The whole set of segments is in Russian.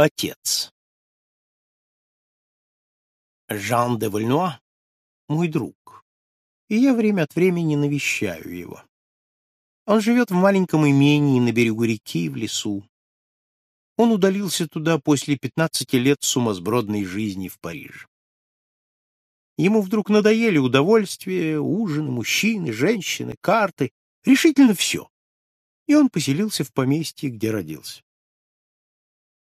Отец. Жан де Вальнуа — мой друг, и я время от времени навещаю его. Он живет в маленьком имении на берегу реки в лесу. Он удалился туда после пятнадцати лет сумасбродной жизни в Париже. Ему вдруг надоели удовольствия, ужины, мужчины, женщины, карты, решительно все. И он поселился в поместье, где родился.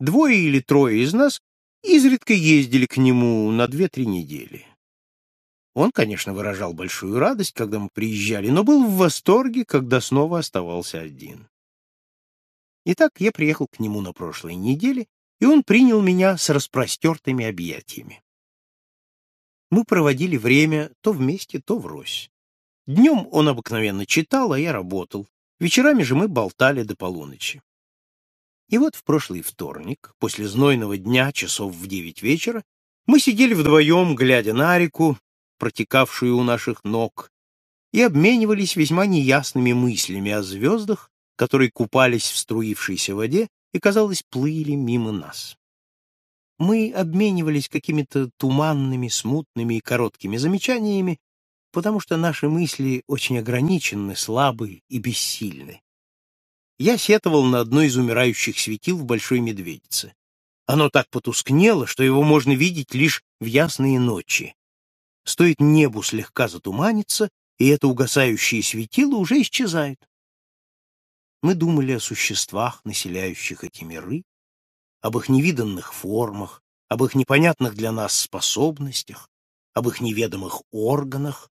Двое или трое из нас изредка ездили к нему на две-три недели. Он, конечно, выражал большую радость, когда мы приезжали, но был в восторге, когда снова оставался один. Итак, я приехал к нему на прошлой неделе, и он принял меня с распростертыми объятиями. Мы проводили время то вместе, то врозь. Днем он обыкновенно читал, а я работал. Вечерами же мы болтали до полуночи. И вот в прошлый вторник, после знойного дня, часов в девять вечера, мы сидели вдвоем, глядя на реку, протекавшую у наших ног, и обменивались весьма неясными мыслями о звездах, которые купались в струившейся воде и, казалось, плыли мимо нас. Мы обменивались какими-то туманными, смутными и короткими замечаниями, потому что наши мысли очень ограничены, слабы и бессильны. Я сетовал на одно из умирающих светил в Большой Медведице. Оно так потускнело, что его можно видеть лишь в ясные ночи. Стоит небу слегка затуманиться, и это угасающее светило уже исчезает. Мы думали о существах, населяющих эти миры, об их невиданных формах, об их непонятных для нас способностях, об их неведомых органах,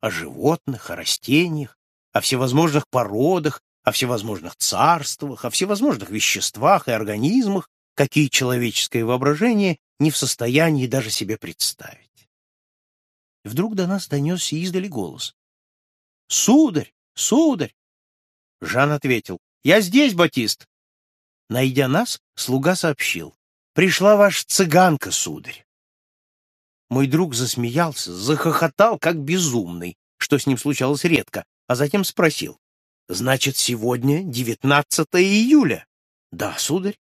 о животных, о растениях, о всевозможных породах, о всевозможных царствах, о всевозможных веществах и организмах, какие человеческое воображение не в состоянии даже себе представить. И вдруг до нас донесся издали голос. «Сударь! Сударь!» Жан ответил. «Я здесь, Батист!» Найдя нас, слуга сообщил. «Пришла ваша цыганка, сударь!» Мой друг засмеялся, захохотал, как безумный, что с ним случалось редко, а затем спросил. Значит, сегодня 19 июля. Да, сударь.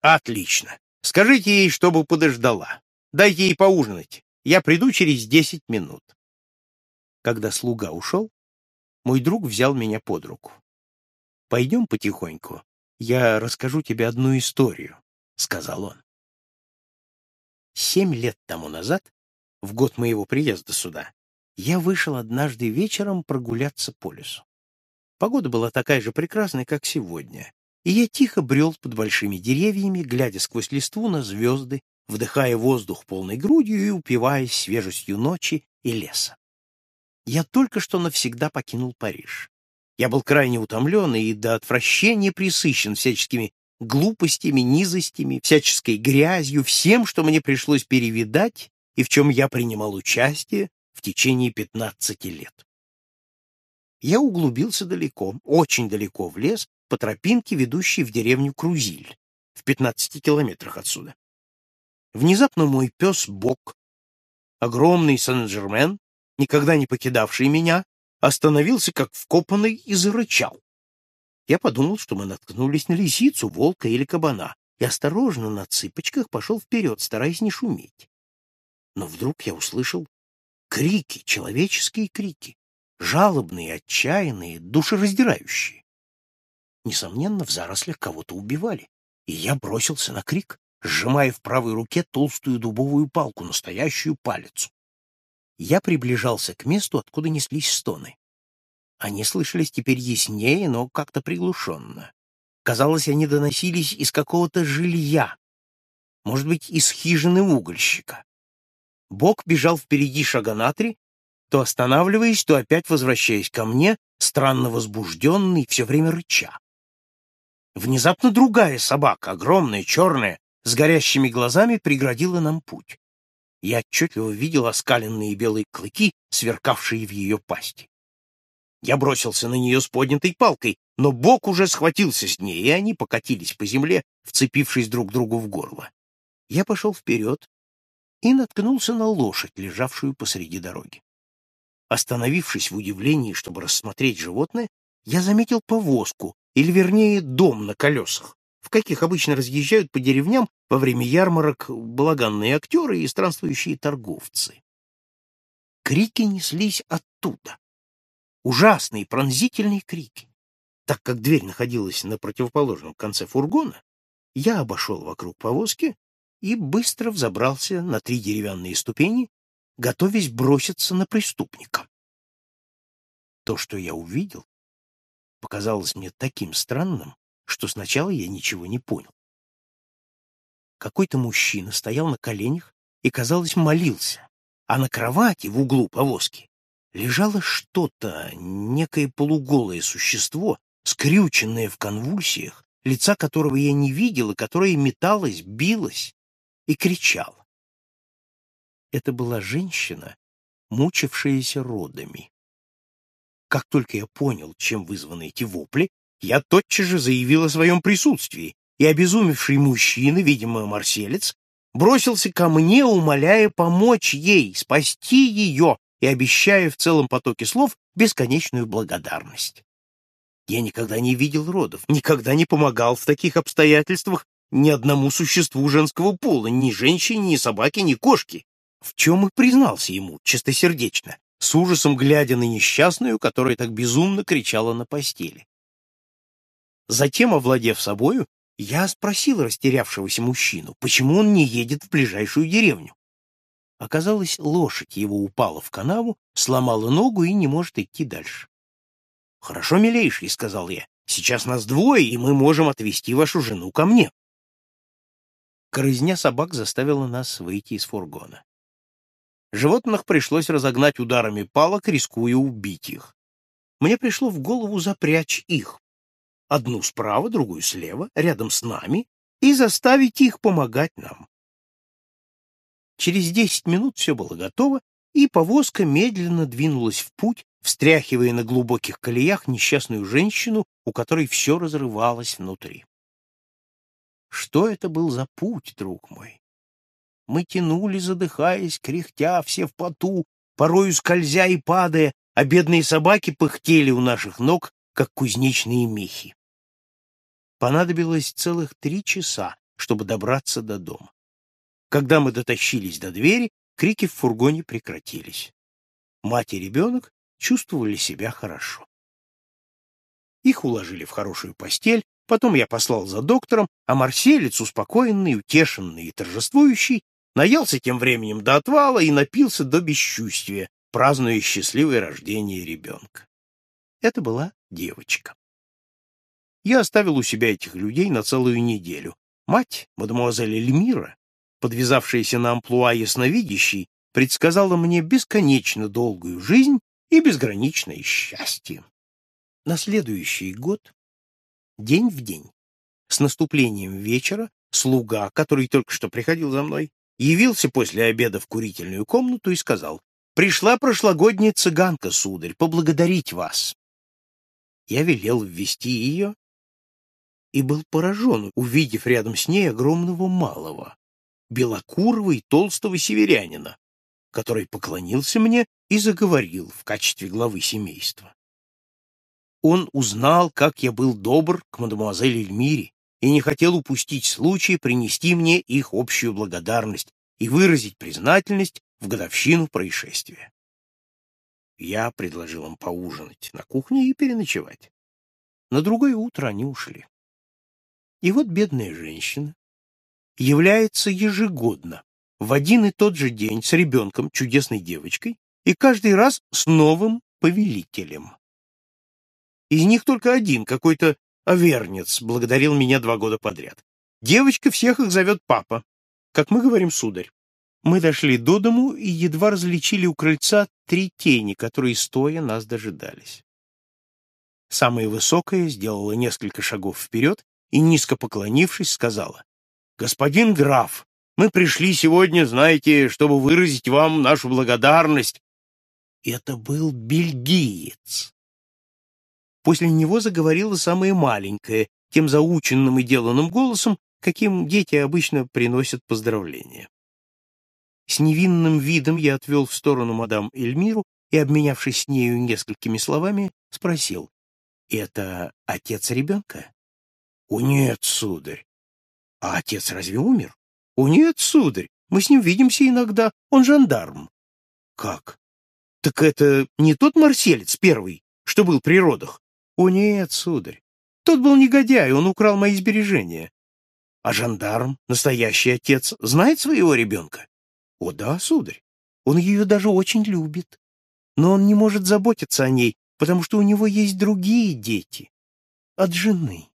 Отлично. Скажите ей, чтобы подождала. Дайте ей поужинать. Я приду через десять минут. Когда слуга ушел, мой друг взял меня под руку. Пойдем потихоньку. Я расскажу тебе одну историю, сказал он. Семь лет тому назад, в год моего приезда сюда, я вышел однажды вечером прогуляться по лесу. Погода была такая же прекрасная, как сегодня, и я тихо брел под большими деревьями, глядя сквозь листву на звезды, вдыхая воздух полной грудью и упиваясь свежестью ночи и леса. Я только что навсегда покинул Париж. Я был крайне утомлен и до отвращения присыщен всяческими глупостями, низостями, всяческой грязью, всем, что мне пришлось перевидать и в чем я принимал участие в течение пятнадцати лет я углубился далеко, очень далеко в лес, по тропинке, ведущей в деревню Крузиль, в 15 километрах отсюда. Внезапно мой пес Бок, огромный Сен-Жермен, никогда не покидавший меня, остановился как вкопанный и зарычал. Я подумал, что мы наткнулись на лисицу, волка или кабана, и осторожно на цыпочках пошел вперед, стараясь не шуметь. Но вдруг я услышал крики, человеческие крики жалобные, отчаянные, душераздирающие. Несомненно, в зарослях кого-то убивали, и я бросился на крик, сжимая в правой руке толстую дубовую палку, настоящую палицу. Я приближался к месту, откуда неслись стоны. Они слышались теперь яснее, но как-то приглушенно. Казалось, они доносились из какого-то жилья, может быть, из хижины угольщика. Бог бежал впереди шага на три, то останавливаясь, то опять возвращаясь ко мне, странно возбужденный, все время рыча. Внезапно другая собака, огромная, черная, с горящими глазами, преградила нам путь. Я отчетливо видел оскаленные белые клыки, сверкавшие в ее пасти. Я бросился на нее с поднятой палкой, но Бог уже схватился с ней, и они покатились по земле, вцепившись друг другу в горло. Я пошел вперед и наткнулся на лошадь, лежавшую посреди дороги. Остановившись в удивлении, чтобы рассмотреть животное, я заметил повозку, или вернее дом на колесах, в каких обычно разъезжают по деревням во время ярмарок балаганные актеры и странствующие торговцы. Крики неслись оттуда. Ужасные, пронзительные крики. Так как дверь находилась на противоположном конце фургона, я обошел вокруг повозки и быстро взобрался на три деревянные ступени, готовясь броситься на преступника. То, что я увидел, показалось мне таким странным, что сначала я ничего не понял. Какой-то мужчина стоял на коленях и, казалось, молился, а на кровати в углу повозки лежало что-то, некое полуголое существо, скрюченное в конвульсиях, лица которого я не видел, и которое металось, билось и кричало. Это была женщина, мучившаяся родами. Как только я понял, чем вызваны эти вопли, я тотчас же заявил о своем присутствии, и обезумевший мужчина, видимо, марселец, бросился ко мне, умоляя помочь ей, спасти ее и обещая в целом потоке слов бесконечную благодарность. Я никогда не видел родов, никогда не помогал в таких обстоятельствах ни одному существу женского пола, ни женщине, ни собаке, ни кошке, в чем и признался ему чистосердечно, с ужасом глядя на несчастную, которая так безумно кричала на постели. Затем, овладев собою, я спросил растерявшегося мужчину, почему он не едет в ближайшую деревню. Оказалось, лошадь его упала в канаву, сломала ногу и не может идти дальше. «Хорошо, милейший», — сказал я, — «сейчас нас двое, и мы можем отвезти вашу жену ко мне». Корызня собак заставила нас выйти из фургона. Животных пришлось разогнать ударами палок, рискуя убить их. Мне пришло в голову запрячь их, одну справа, другую слева, рядом с нами, и заставить их помогать нам. Через десять минут все было готово, и повозка медленно двинулась в путь, встряхивая на глубоких колеях несчастную женщину, у которой все разрывалось внутри. Что это был за путь, друг мой? Мы тянули, задыхаясь, кряхтя, все в поту, порою скользя и падая, а бедные собаки пыхтели у наших ног, как кузнечные мехи. Понадобилось целых три часа, чтобы добраться до дома. Когда мы дотащились до двери, крики в фургоне прекратились. Мать и ребенок чувствовали себя хорошо. Их уложили в хорошую постель, потом я послал за доктором, а марселец, успокоенный, утешенный и торжествующий, наелся тем временем до отвала и напился до бесчувствия, празднуя счастливое рождение ребенка. Это была девочка. Я оставил у себя этих людей на целую неделю. Мать, мадемуазель Эльмира, подвязавшаяся на амплуа ясновидящей, предсказала мне бесконечно долгую жизнь и безграничное счастье. На следующий год, день в день, с наступлением вечера, слуга, который только что приходил за мной, явился после обеда в курительную комнату и сказал, «Пришла прошлогодняя цыганка, сударь, поблагодарить вас». Я велел ввести ее и был поражен, увидев рядом с ней огромного малого, белокурого и толстого северянина, который поклонился мне и заговорил в качестве главы семейства. Он узнал, как я был добр к мадемуазель Эльмире и не хотел упустить случай принести мне их общую благодарность и выразить признательность в годовщину происшествия. Я предложил им поужинать на кухне и переночевать. На другое утро они ушли. И вот бедная женщина является ежегодно в один и тот же день с ребенком, чудесной девочкой, и каждый раз с новым повелителем. Из них только один, какой-то овернец, благодарил меня два года подряд. Девочка всех их зовет папа, как мы говорим, сударь. Мы дошли до дому и едва различили у крыльца три тени, которые стоя нас дожидались. Самая высокая сделала несколько шагов вперед и, низко поклонившись, сказала, «Господин граф, мы пришли сегодня, знаете, чтобы выразить вам нашу благодарность». Это был бельгиец. После него заговорила самая маленькая, тем заученным и деланным голосом, каким дети обычно приносят поздравления. С невинным видом я отвел в сторону мадам Эльмиру и, обменявшись с нею несколькими словами, спросил, «Это отец ребенка?» О, нет, сударь. А отец разве умер? О, нет, сударь. Мы с ним видимся иногда. Он жандарм. Как? Так это не тот марселец первый, что был при родах? О, нет, сударь. Тот был негодяй, он украл мои сбережения. А жандарм, настоящий отец, знает своего ребенка? О, да, сударь. Он ее даже очень любит. Но он не может заботиться о ней, потому что у него есть другие дети. От жены.